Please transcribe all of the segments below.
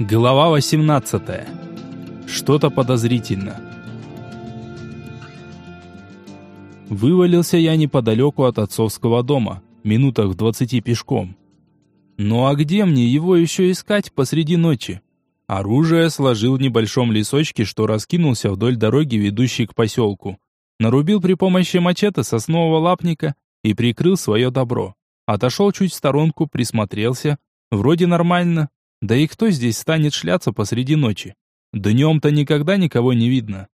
Глава 18. Что-то подозрительно. Вывалился я неподалеку от отцовского дома, минутах в двадцати пешком. Ну а где мне его еще искать посреди ночи? Оружие сложил в небольшом лесочке, что раскинулся вдоль дороги, ведущей к поселку. Нарубил при помощи мачете соснового лапника и прикрыл свое добро. Отошел чуть в сторонку, присмотрелся. Вроде нормально, да и кто здесь станет шляться посреди ночи? Днем-то никогда никого не видно.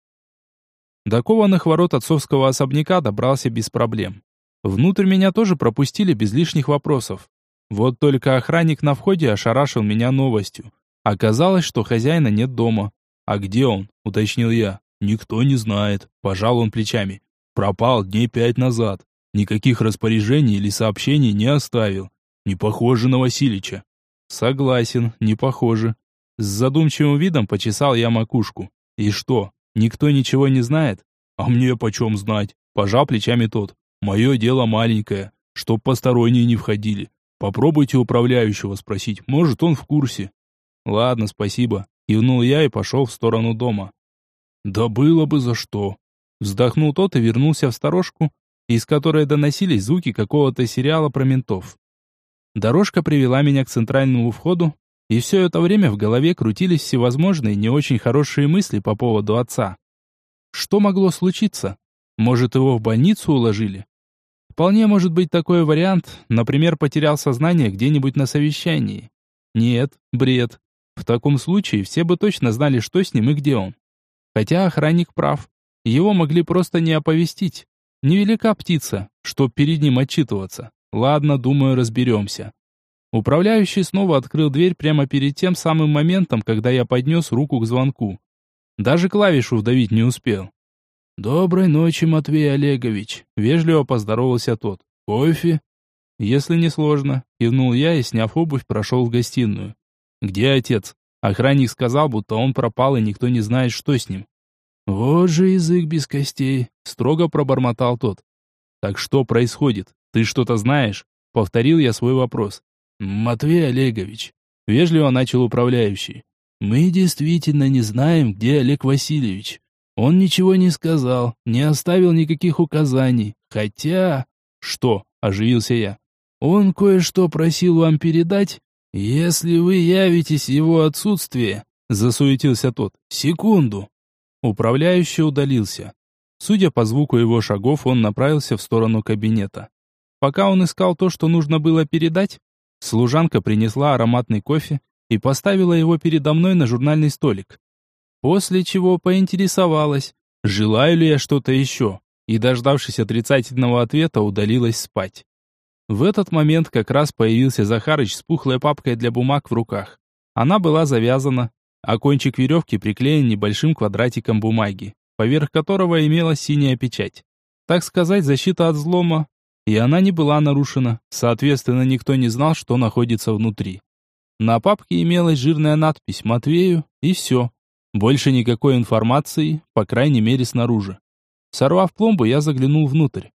До кованых ворот отцовского особняка добрался без проблем. Внутрь меня тоже пропустили без лишних вопросов. Вот только охранник на входе ошарашил меня новостью. Оказалось, что хозяина нет дома. «А где он?» — уточнил я. «Никто не знает», — пожал он плечами. «Пропал дней пять назад. Никаких распоряжений или сообщений не оставил. Не похоже на Василича. Согласен, не похоже. С задумчивым видом почесал я макушку. И что, никто ничего не знает? А мне почем знать? Пожал плечами тот. Мое дело маленькое, чтоб посторонние не входили. Попробуйте управляющего спросить, может он в курсе. Ладно, спасибо. Кивнул я и пошел в сторону дома. Да было бы за что. Вздохнул тот и вернулся в сторожку, из которой доносились звуки какого-то сериала про ментов. Дорожка привела меня к центральному входу, и все это время в голове крутились всевозможные не очень хорошие мысли по поводу отца. Что могло случиться? Может, его в больницу уложили? Вполне может быть такой вариант, например, потерял сознание где-нибудь на совещании. Нет, бред. В таком случае все бы точно знали, что с ним и где он. Хотя охранник прав. Его могли просто не оповестить. Невелика птица, чтоб перед ним отчитываться. Ладно, думаю, разберемся. Управляющий снова открыл дверь прямо перед тем самым моментом, когда я поднес руку к звонку. Даже клавишу вдавить не успел. «Доброй ночи, Матвей Олегович», — вежливо поздоровался тот. «Кофе?» «Если не сложно», — кивнул я и, сняв обувь, прошел в гостиную. «Где отец?» Охранник сказал, будто он пропал, и никто не знает, что с ним. «Вот же язык без костей», — строго пробормотал тот. «Так что происходит?» «Ты что-то знаешь?» — повторил я свой вопрос. «Матвей Олегович», — вежливо начал управляющий, «мы действительно не знаем, где Олег Васильевич. Он ничего не сказал, не оставил никаких указаний, хотя...» «Что?» — оживился я. «Он кое-что просил вам передать, если вы явитесь его отсутствие», — засуетился тот. «Секунду». Управляющий удалился. Судя по звуку его шагов, он направился в сторону кабинета. Пока он искал то, что нужно было передать, служанка принесла ароматный кофе и поставила его передо мной на журнальный столик. После чего поинтересовалась, желаю ли я что-то еще, и, дождавшись отрицательного ответа, удалилась спать. В этот момент как раз появился Захарыч с пухлой папкой для бумаг в руках. Она была завязана, а кончик веревки приклеен небольшим квадратиком бумаги, поверх которого имелась синяя печать. Так сказать, защита от взлома, и она не была нарушена, соответственно, никто не знал, что находится внутри. На папке имелась жирная надпись «Матвею» и все. Больше никакой информации, по крайней мере, снаружи. Сорвав пломбу, я заглянул внутрь.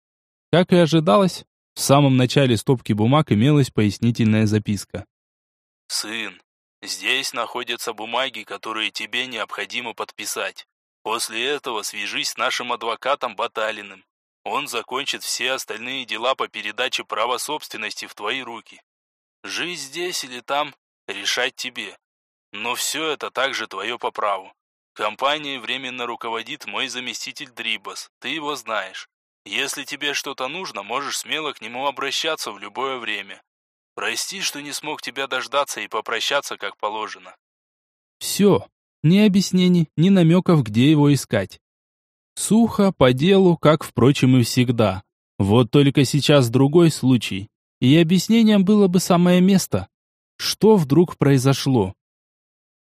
Как и ожидалось, в самом начале стопки бумаг имелась пояснительная записка. «Сын, здесь находятся бумаги, которые тебе необходимо подписать. После этого свяжись с нашим адвокатом Баталиным. Он закончит все остальные дела по передаче права собственности в твои руки. Жить здесь или там – решать тебе. Но все это также твое по праву. Компанией временно руководит мой заместитель Дрибас, ты его знаешь. Если тебе что-то нужно, можешь смело к нему обращаться в любое время. Прости, что не смог тебя дождаться и попрощаться как положено. Все. Ни объяснений, ни намеков, где его искать. Сухо, по делу, как, впрочем, и всегда. Вот только сейчас другой случай. И объяснением было бы самое место. Что вдруг произошло?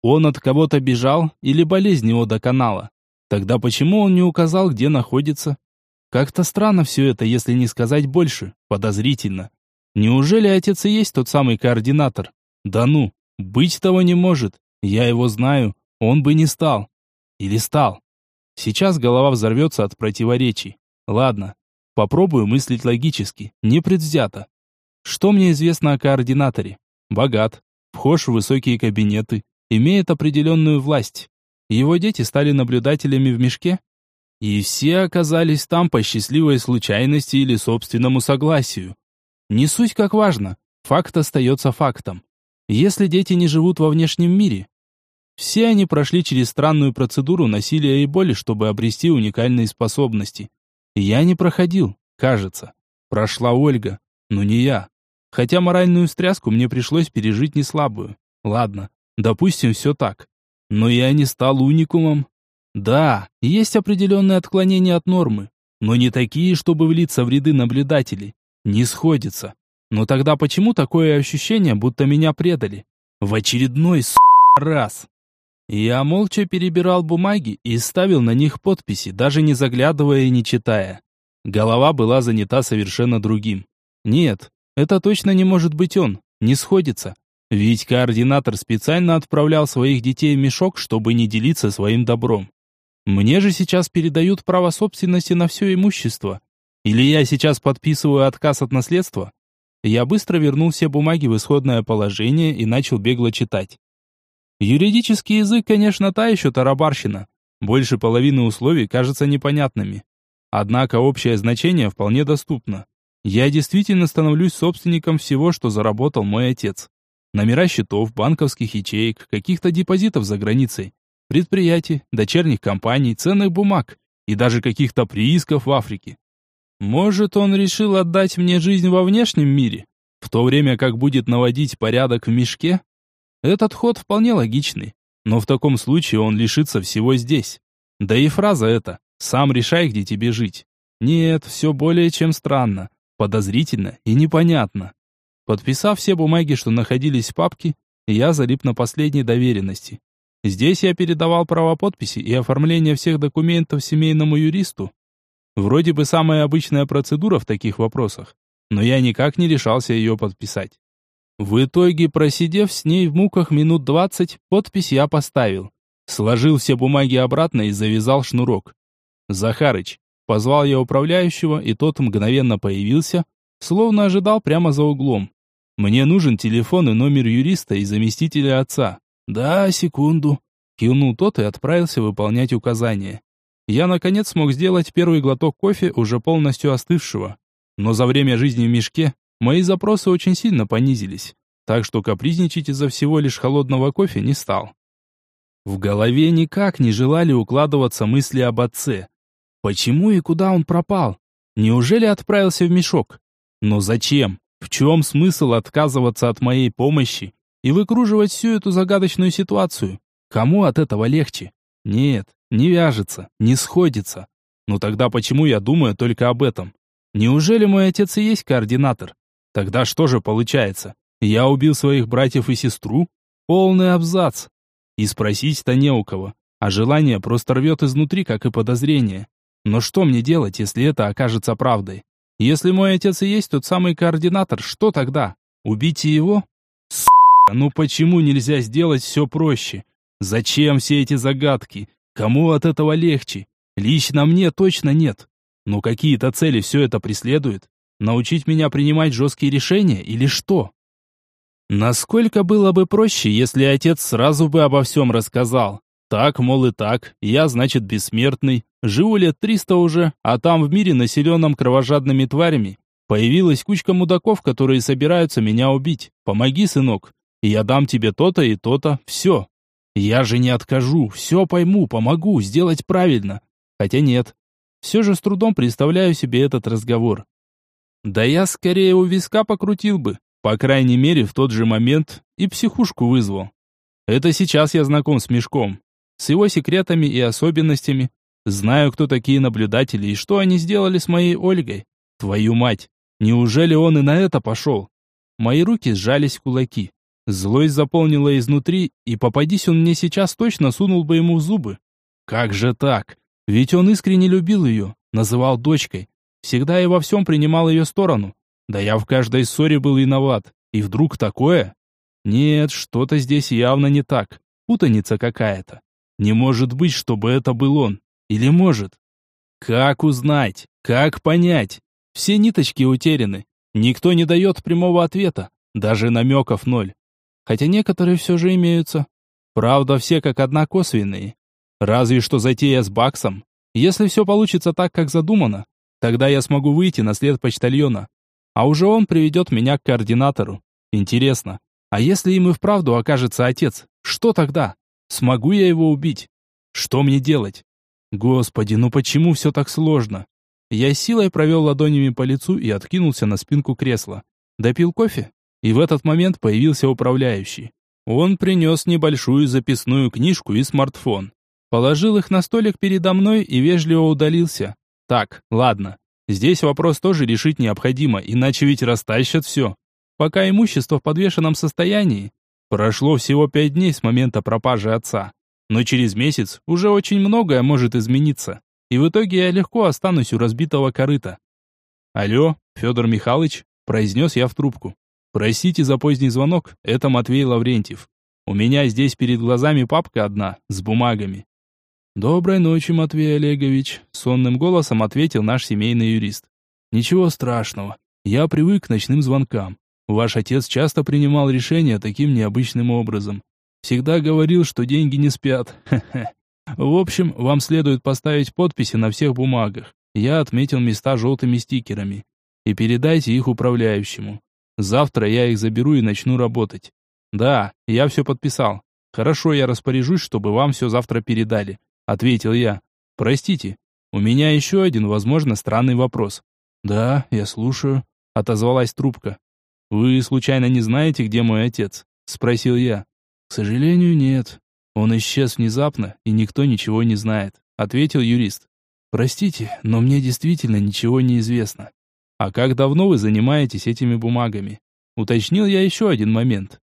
Он от кого-то бежал или болезнь его доконала? Тогда почему он не указал, где находится? Как-то странно все это, если не сказать больше. Подозрительно. Неужели отец и есть тот самый координатор? Да ну, быть того не может. Я его знаю. Он бы не стал. Или стал. Сейчас голова взорвется от противоречий. Ладно, попробую мыслить логически, непредвзято. Что мне известно о координаторе? Богат, вхож в высокие кабинеты, имеет определенную власть. Его дети стали наблюдателями в мешке, и все оказались там по счастливой случайности или собственному согласию. Не суть как важно, факт остается фактом. Если дети не живут во внешнем мире, все они прошли через странную процедуру насилия и боли, чтобы обрести уникальные способности. Я не проходил, кажется. Прошла Ольга, но не я. Хотя моральную встряску мне пришлось пережить не слабую. Ладно, допустим, все так. Но я не стал уникумом. Да, есть определенные отклонения от нормы, но не такие, чтобы влиться в ряды наблюдателей. Не сходится. Но тогда почему такое ощущение, будто меня предали? В очередной, с***, раз. Я молча перебирал бумаги и ставил на них подписи, даже не заглядывая и не читая. Голова была занята совершенно другим. Нет, это точно не может быть он, не сходится. Ведь координатор специально отправлял своих детей в мешок, чтобы не делиться своим добром. Мне же сейчас передают право собственности на все имущество. Или я сейчас подписываю отказ от наследства? Я быстро вернул все бумаги в исходное положение и начал бегло читать. Юридический язык, конечно, та еще тарабарщина. Больше половины условий кажется непонятными. Однако общее значение вполне доступно. Я действительно становлюсь собственником всего, что заработал мой отец. Номера счетов, банковских ячеек, каких-то депозитов за границей, предприятий, дочерних компаний, ценных бумаг и даже каких-то приисков в Африке. Может, он решил отдать мне жизнь во внешнем мире, в то время как будет наводить порядок в мешке? Этот ход вполне логичный, но в таком случае он лишится всего здесь. Да и фраза эта «сам решай, где тебе жить». Нет, все более чем странно подозрительно и непонятно. Подписав все бумаги, что находились в папке, я залип на последней доверенности. Здесь я передавал право подписи и оформление всех документов семейному юристу. Вроде бы самая обычная процедура в таких вопросах, но я никак не решался ее подписать. В итоге, просидев с ней в муках минут двадцать, подпись я поставил. Сложил все бумаги обратно и завязал шнурок. «Захарыч, Позвал я управляющего, и тот мгновенно появился, словно ожидал прямо за углом. Мне нужен телефон и номер юриста и заместителя отца. Да, секунду. Кивнул тот и отправился выполнять указания. Я, наконец, смог сделать первый глоток кофе, уже полностью остывшего. Но за время жизни в мешке мои запросы очень сильно понизились, так что капризничать из-за всего лишь холодного кофе не стал. В голове никак не желали укладываться мысли об отце. Почему и куда он пропал? Неужели отправился в мешок? Но зачем? В чем смысл отказываться от моей помощи и выкруживать всю эту загадочную ситуацию? Кому от этого легче? Нет, не вяжется, не сходится. Но тогда почему я думаю только об этом? Неужели мой отец и есть координатор? Тогда что же получается? Я убил своих братьев и сестру? Полный абзац. И спросить-то не у кого. А желание просто рвет изнутри, как и подозрение. Но что мне делать, если это окажется правдой? Если мой отец и есть тот самый координатор, что тогда? Убить его? Сука, ну почему нельзя сделать все проще? Зачем все эти загадки? Кому от этого легче? Лично мне точно нет. Но какие-то цели все это преследует? Научить меня принимать жесткие решения или что? Насколько было бы проще, если отец сразу бы обо всем рассказал? Так, мол, и так, я, значит, бессмертный, живу лет триста уже, а там в мире, населенном кровожадными тварями, появилась кучка мудаков, которые собираются меня убить. Помоги, сынок, я дам тебе то-то и то-то, все. Я же не откажу, все пойму, помогу, сделать правильно. Хотя нет, все же с трудом представляю себе этот разговор. Да я скорее у виска покрутил бы, по крайней мере, в тот же момент и психушку вызвал. Это сейчас я знаком с Мешком, с его секретами и особенностями. Знаю, кто такие наблюдатели и что они сделали с моей Ольгой. Твою мать, неужели он и на это пошел? Мои руки сжались в кулаки. Злость заполнила изнутри, и попадись он мне сейчас, точно сунул бы ему в зубы. Как же так? Ведь он искренне любил ее, называл дочкой. Всегда и во всем принимал ее сторону. Да я в каждой ссоре был виноват. И вдруг такое? Нет, что-то здесь явно не так. Путаница какая-то. Не может быть, чтобы это был он. Или может? Как узнать? Как понять? Все ниточки утеряны. Никто не дает прямого ответа. Даже намеков ноль. Хотя некоторые все же имеются. Правда, все как одна косвенные. Разве что затея с Баксом. Если все получится так, как задумано, тогда я смогу выйти на след почтальона. А уже он приведет меня к координатору. Интересно, а если им и вправду окажется отец, что тогда? Смогу я его убить? Что мне делать? Господи, ну почему все так сложно? Я силой провел ладонями по лицу и откинулся на спинку кресла. Допил кофе, и в этот момент появился управляющий. Он принес небольшую записную книжку и смартфон. Положил их на столик передо мной и вежливо удалился. Так, ладно. Здесь вопрос тоже решить необходимо, иначе ведь растащат все. Пока имущество в подвешенном состоянии. Прошло всего пять дней с момента пропажи отца. Но через месяц уже очень многое может измениться. И в итоге я легко останусь у разбитого корыта. «Алло, Федор Михайлович?» – произнес я в трубку. «Простите за поздний звонок, это Матвей Лаврентьев. У меня здесь перед глазами папка одна, с бумагами. «Доброй ночи, Матвей Олегович», — сонным голосом ответил наш семейный юрист. «Ничего страшного. Я привык к ночным звонкам. Ваш отец часто принимал решения таким необычным образом. Всегда говорил, что деньги не спят. Хе-хе. В общем, вам следует поставить подписи на всех бумагах. Я отметил места желтыми стикерами. И передайте их управляющему. Завтра я их заберу и начну работать. Да, я все подписал. Хорошо, я распоряжусь, чтобы вам все завтра передали ответил я. Простите, у меня еще один, возможно, странный вопрос. Да, я слушаю, отозвалась трубка. Вы случайно не знаете, где мой отец? спросил я. К сожалению, нет. Он исчез внезапно, и никто ничего не знает, ответил юрист. Простите, но мне действительно ничего не известно. А как давно вы занимаетесь этими бумагами? Уточнил я еще один момент.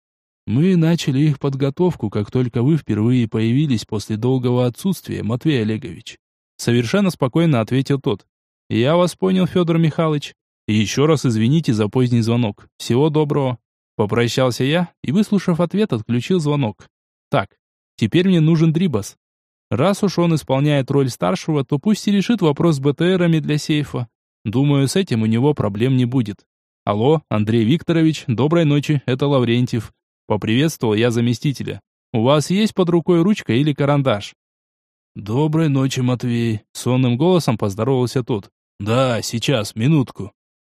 Мы начали их подготовку, как только вы впервые появились после долгого отсутствия, Матвей Олегович. Совершенно спокойно ответил тот. Я вас понял, Федор Михайлович. И еще раз извините за поздний звонок. Всего доброго. Попрощался я и, выслушав ответ, отключил звонок. Так, теперь мне нужен Дрибас. Раз уж он исполняет роль старшего, то пусть и решит вопрос с БТРами для сейфа. Думаю, с этим у него проблем не будет. Алло, Андрей Викторович, доброй ночи, это Лаврентьев. Поприветствовал я заместителя. «У вас есть под рукой ручка или карандаш?» «Доброй ночи, Матвей», — сонным голосом поздоровался тот. «Да, сейчас, минутку».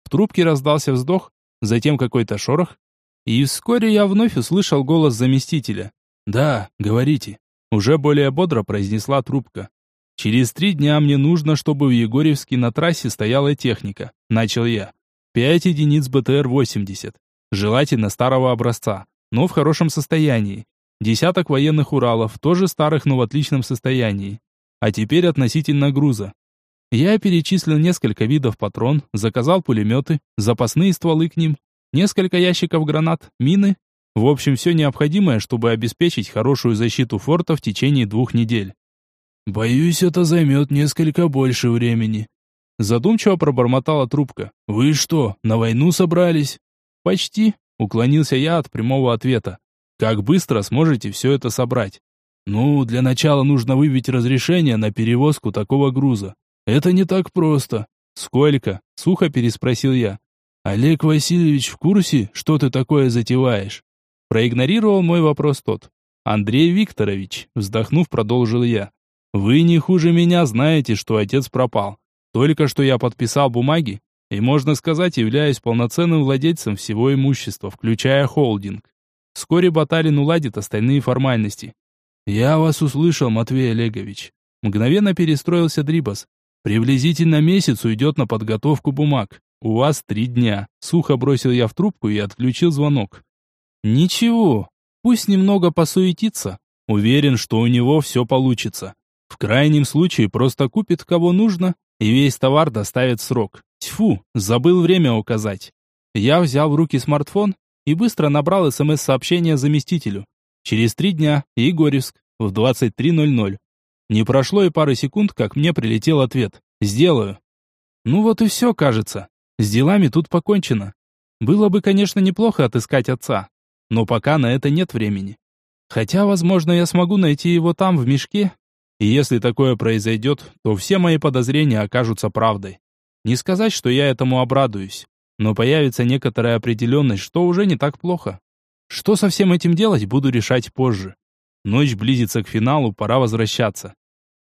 В трубке раздался вздох, затем какой-то шорох, и вскоре я вновь услышал голос заместителя. «Да, говорите», — уже более бодро произнесла трубка. «Через три дня мне нужно, чтобы в Егорьевске на трассе стояла техника», — начал я. «Пять единиц БТР-80, желательно старого образца но в хорошем состоянии. Десяток военных Уралов, тоже старых, но в отличном состоянии. А теперь относительно груза. Я перечислил несколько видов патрон, заказал пулеметы, запасные стволы к ним, несколько ящиков гранат, мины. В общем, все необходимое, чтобы обеспечить хорошую защиту форта в течение двух недель. «Боюсь, это займет несколько больше времени», Задумчиво пробормотала трубка. «Вы что, на войну собрались?» «Почти», Уклонился я от прямого ответа. Как быстро сможете все это собрать? Ну, для начала нужно выбить разрешение на перевозку такого груза. Это не так просто. Сколько? Сухо переспросил я. Олег Васильевич в курсе, что ты такое затеваешь? Проигнорировал мой вопрос тот. Андрей Викторович, вздохнув, продолжил я. Вы не хуже меня знаете, что отец пропал. Только что я подписал бумаги, и, можно сказать, являюсь полноценным владельцем всего имущества, включая холдинг. Вскоре Баталин уладит остальные формальности. «Я вас услышал, Матвей Олегович». Мгновенно перестроился Дрибас. «Приблизительно месяц уйдет на подготовку бумаг. У вас три дня». Сухо бросил я в трубку и отключил звонок. «Ничего, пусть немного посуетится. Уверен, что у него все получится. В крайнем случае просто купит кого нужно, и весь товар доставит срок. Тьфу, забыл время указать. Я взял в руки смартфон и быстро набрал СМС-сообщение заместителю. Через три дня, Егорьевск, в 23.00. Не прошло и пары секунд, как мне прилетел ответ. «Сделаю». Ну вот и все, кажется. С делами тут покончено. Было бы, конечно, неплохо отыскать отца, но пока на это нет времени. Хотя, возможно, я смогу найти его там, в мешке. И если такое произойдет, то все мои подозрения окажутся правдой. Не сказать, что я этому обрадуюсь, но появится некоторая определенность, что уже не так плохо. Что со всем этим делать, буду решать позже. Ночь близится к финалу, пора возвращаться.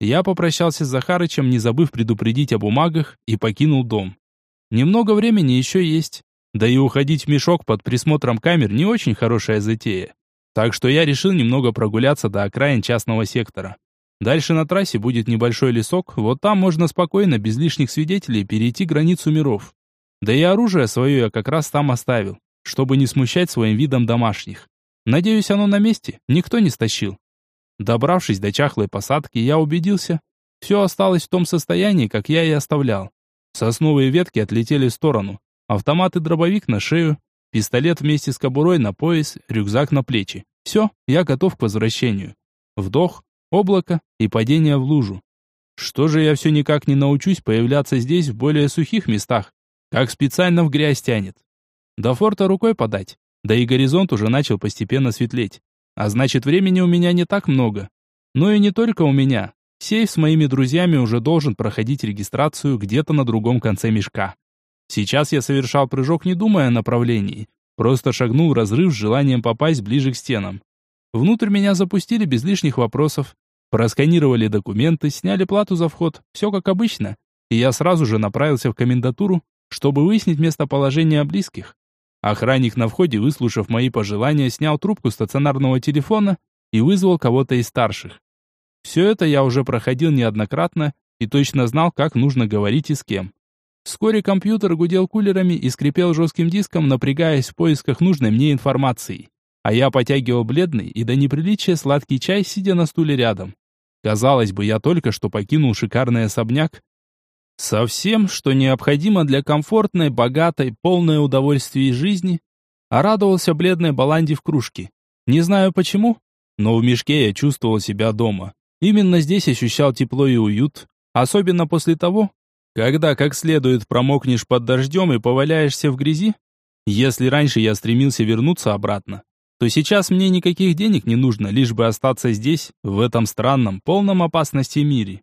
Я попрощался с Захарычем, не забыв предупредить о бумагах, и покинул дом. Немного времени еще есть. Да и уходить в мешок под присмотром камер не очень хорошая затея. Так что я решил немного прогуляться до окраин частного сектора. Дальше на трассе будет небольшой лесок, вот там можно спокойно, без лишних свидетелей, перейти границу миров. Да и оружие свое я как раз там оставил, чтобы не смущать своим видом домашних. Надеюсь, оно на месте, никто не стащил. Добравшись до чахлой посадки, я убедился, все осталось в том состоянии, как я и оставлял. Сосновые ветки отлетели в сторону, автомат и дробовик на шею, пистолет вместе с кобурой на пояс, рюкзак на плечи. Все, я готов к возвращению. Вдох, облако и падение в лужу. Что же я все никак не научусь появляться здесь в более сухих местах, как специально в грязь тянет. До форта рукой подать, да и горизонт уже начал постепенно светлеть. А значит, времени у меня не так много. Но и не только у меня. Сейф с моими друзьями уже должен проходить регистрацию где-то на другом конце мешка. Сейчас я совершал прыжок, не думая о направлении. Просто шагнул в разрыв с желанием попасть ближе к стенам. Внутрь меня запустили без лишних вопросов. Просканировали документы, сняли плату за вход. Все как обычно. И я сразу же направился в комендатуру, чтобы выяснить местоположение близких. Охранник на входе, выслушав мои пожелания, снял трубку стационарного телефона и вызвал кого-то из старших. Все это я уже проходил неоднократно и точно знал, как нужно говорить и с кем. Вскоре компьютер гудел кулерами и скрипел жестким диском, напрягаясь в поисках нужной мне информации. А я потягивал бледный и до неприличия сладкий чай, сидя на стуле рядом. Казалось бы, я только что покинул шикарный особняк, Совсем, что необходимо для комфортной, богатой, полной удовольствий жизни, а радовался бледной баланде в кружке. Не знаю почему, но в мешке я чувствовал себя дома. Именно здесь ощущал тепло и уют, особенно после того, когда как следует промокнешь под дождем и поваляешься в грязи. Если раньше я стремился вернуться обратно, то сейчас мне никаких денег не нужно, лишь бы остаться здесь, в этом странном, полном опасности мире.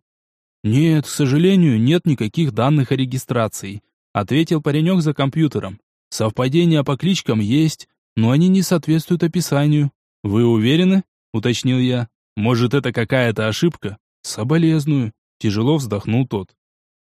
«Нет, к сожалению, нет никаких данных о регистрации», ответил паренек за компьютером. «Совпадения по кличкам есть, но они не соответствуют описанию». «Вы уверены?» уточнил я. «Может, это какая-то ошибка?» «Соболезную», тяжело вздохнул тот.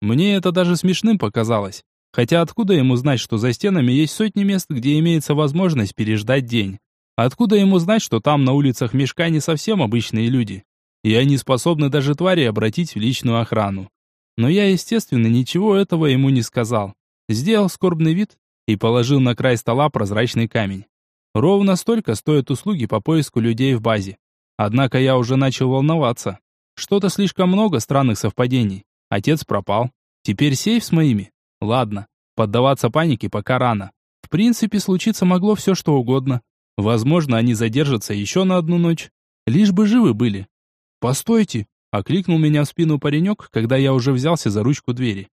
Мне это даже смешным показалось. Хотя откуда ему знать, что за стенами есть сотни мест, где имеется возможность переждать день? Откуда ему знать, что там на улицах мешка не совсем обычные люди? и они способны даже твари обратить в личную охрану. Но я, естественно, ничего этого ему не сказал. Сделал скорбный вид и положил на край стола прозрачный камень. Ровно столько стоят услуги по поиску людей в базе. Однако я уже начал волноваться. Что-то слишком много странных совпадений. Отец пропал. Теперь сейф с моими? Ладно, поддаваться панике пока рано. В принципе, случиться могло все что угодно. Возможно, они задержатся еще на одну ночь. Лишь бы живы были. «Постойте!» — окликнул меня в спину паренек, когда я уже взялся за ручку двери.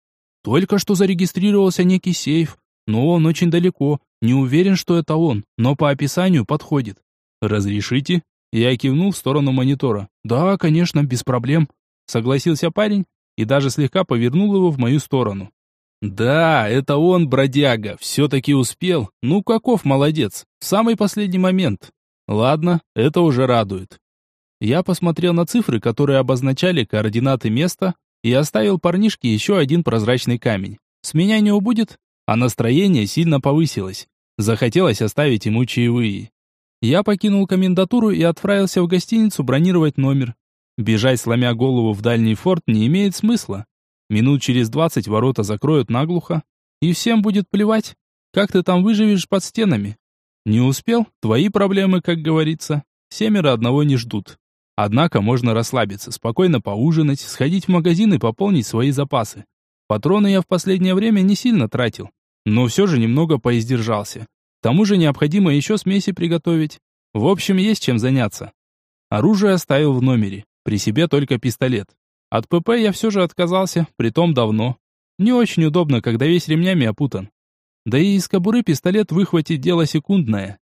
«Только что зарегистрировался некий сейф, но он очень далеко. Не уверен, что это он, но по описанию подходит». «Разрешите?» Я кивнул в сторону монитора. «Да, конечно, без проблем», — согласился парень и даже слегка повернул его в мою сторону. «Да, это он, бродяга, все-таки успел. Ну, каков молодец, в самый последний момент. Ладно, это уже радует. Я посмотрел на цифры, которые обозначали координаты места, и оставил парнишке еще один прозрачный камень. С меня не убудет, а настроение сильно повысилось. Захотелось оставить ему чаевые. Я покинул комендатуру и отправился в гостиницу бронировать номер. Бежать, сломя голову в дальний форт, не имеет смысла. Минут через двадцать ворота закроют наглухо, и всем будет плевать, как ты там выживешь под стенами. Не успел? Твои проблемы, как говорится. Семеро одного не ждут. Однако можно расслабиться, спокойно поужинать, сходить в магазин и пополнить свои запасы. Патроны я в последнее время не сильно тратил, но все же немного поиздержался. К тому же необходимо еще смеси приготовить. В общем, есть чем заняться. Оружие оставил в номере, при себе только пистолет. От ПП я все же отказался, притом давно. Не очень удобно, когда весь ремнями опутан. Да и из кобуры пистолет выхватить дело секундное.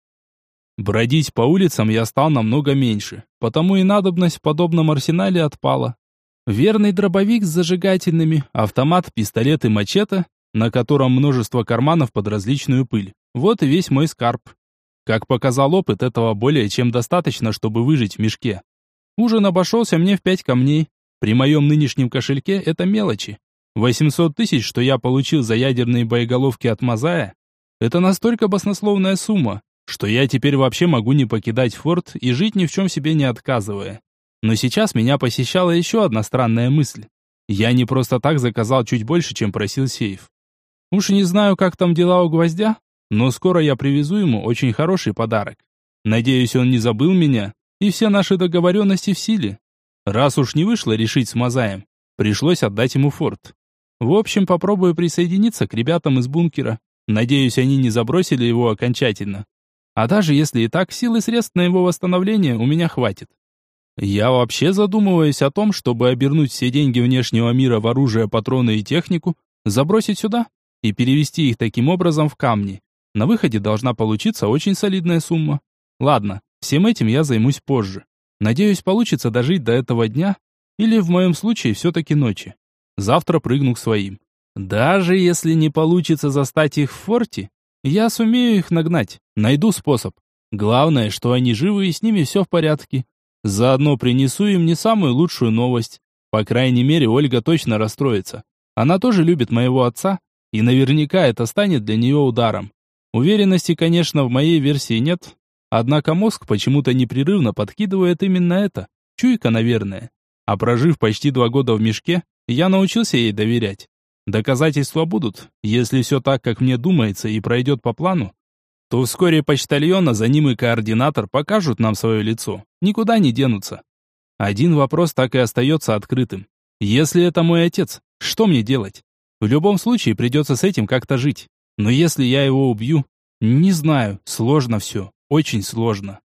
Бродить по улицам я стал намного меньше, потому и надобность в подобном арсенале отпала. Верный дробовик с зажигательными, автомат, пистолет и мачете, на котором множество карманов под различную пыль. Вот и весь мой скарб. Как показал опыт, этого более чем достаточно, чтобы выжить в мешке. Ужин обошелся мне в пять камней. При моем нынешнем кошельке это мелочи. 800 тысяч, что я получил за ядерные боеголовки от Мазая, это настолько баснословная сумма, что я теперь вообще могу не покидать форт и жить ни в чем себе не отказывая. Но сейчас меня посещала еще одна странная мысль. Я не просто так заказал чуть больше, чем просил сейф. Уж не знаю, как там дела у гвоздя, но скоро я привезу ему очень хороший подарок. Надеюсь, он не забыл меня, и все наши договоренности в силе. Раз уж не вышло решить с Мазаем, пришлось отдать ему форт. В общем, попробую присоединиться к ребятам из бункера. Надеюсь, они не забросили его окончательно. А даже если и так, силы средств на его восстановление у меня хватит. Я вообще задумываюсь о том, чтобы обернуть все деньги внешнего мира в оружие, патроны и технику, забросить сюда и перевести их таким образом в камни. На выходе должна получиться очень солидная сумма. Ладно, всем этим я займусь позже. Надеюсь, получится дожить до этого дня, или в моем случае все-таки ночи. Завтра прыгну к своим. Даже если не получится застать их в форте, я сумею их нагнать, найду способ. Главное, что они живы и с ними все в порядке. Заодно принесу им не самую лучшую новость. По крайней мере, Ольга точно расстроится. Она тоже любит моего отца, и наверняка это станет для нее ударом. Уверенности, конечно, в моей версии нет, однако мозг почему-то непрерывно подкидывает именно это. Чуйка, наверное. А прожив почти два года в мешке, я научился ей доверять. Доказательства будут. Если все так, как мне думается, и пройдет по плану, то вскоре почтальона, за ним и координатор покажут нам свое лицо. Никуда не денутся. Один вопрос так и остается открытым. Если это мой отец, что мне делать? В любом случае придется с этим как-то жить. Но если я его убью, не знаю, сложно все, очень сложно.